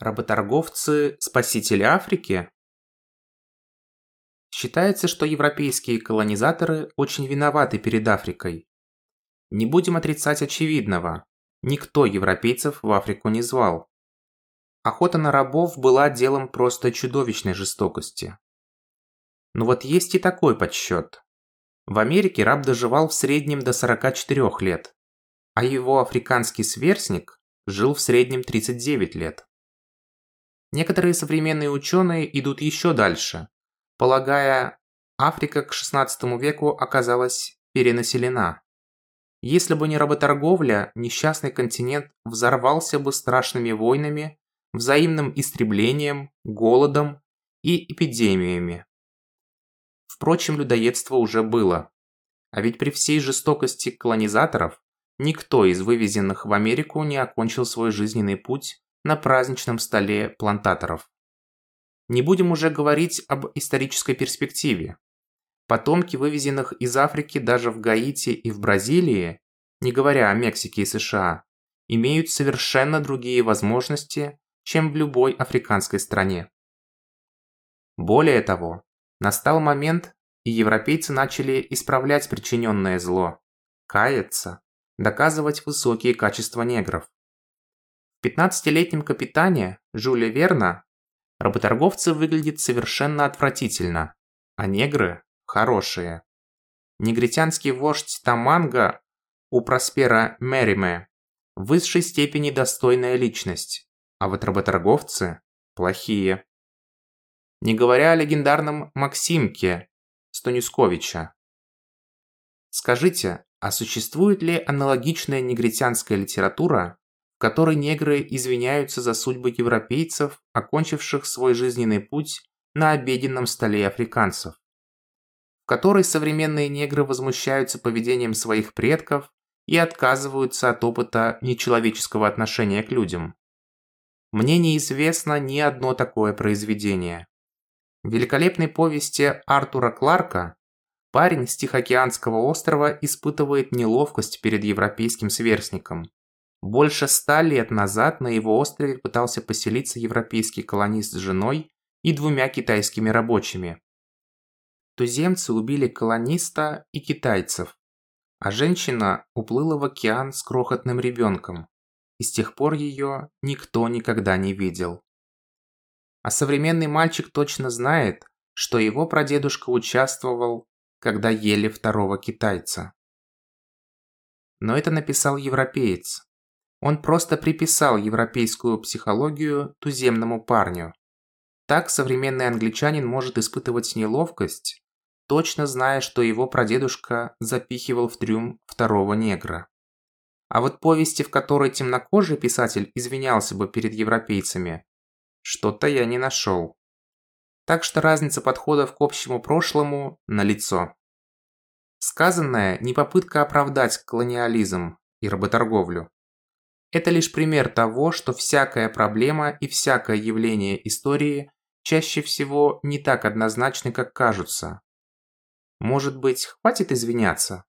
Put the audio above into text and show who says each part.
Speaker 1: Работорговцы – спасители Африки? Считается, что европейские колонизаторы очень виноваты перед Африкой. Не будем отрицать очевидного. Никто европейцев в Африку не звал. Охота на рабов была делом просто чудовищной жестокости. Но вот есть и такой подсчет. В Америке раб доживал в среднем до 44 лет, а его африканский сверстник жил в среднем 39 лет. Некоторые современные ученые идут еще дальше, полагая, Африка к XVI веку оказалась перенаселена. Если бы не работорговля, несчастный континент взорвался бы страшными войнами, взаимным истреблением, голодом и эпидемиями. Впрочем, людоедство уже было. А ведь при всей жестокости колонизаторов никто из вывезенных в Америку не окончил свой жизненный путь на праздничном столе плантаторов. Не будем уже говорить об исторической перспективе. Потомки вывезенных из Африки даже в Гаити и в Бразилии, не говоря о Мексике и США, имеют совершенно другие возможности, чем в любой африканской стране. Более того, настал момент, и европейцы начали исправлять причиненное зло, каяться, доказывать высокие качества негров. В 15-летнем капитане Жюля Верна работорговцы выглядят совершенно отвратительно, а негры – хорошие. Негритянский вождь Таманга у Проспера Мериме в высшей степени достойная личность, а вот работорговцы – плохие. Не говоря о легендарном Максимке Станюсковича. Скажите, а существует ли аналогичная негритянская литература, которой негры извиняются за судьбы европейцев, окончивших свой жизненный путь на обеденном столе африканцев? В которой современные негры возмущаются поведением своих предков и отказываются от опыта нечеловеческого отношения к людям? Мне неизвестно ни одно такое произведение. В великолепной повести Артура Кларка Парень с Тихоокеанского острова испытывает неловкость перед европейским сверстником. Больше ста лет назад на его острове пытался поселиться европейский колонист с женой и двумя китайскими рабочими. Туземцы убили колониста и китайцев, а женщина уплыла в океан с крохотным ребенком, и с тех пор ее никто никогда не видел. А современный мальчик точно знает, что его прадедушка участвовал когда ели второго китайца. Но это написал европеец. Он просто приписал европейскую психологию туземному парню. Так современный англичанин может испытывать неловкость, точно зная, что его прадедушка запихивал в трюм второго негра. А вот повести, в которой темнокожий писатель извинялся бы перед европейцами, что-то я не нашел. Так что разница подходов к общему прошлому налицо. Сказанное не попытка оправдать колониализм и работорговлю. Это лишь пример того, что всякая проблема и всякое явление истории чаще всего не так однозначны, как кажутся. Может быть, хватит извиняться?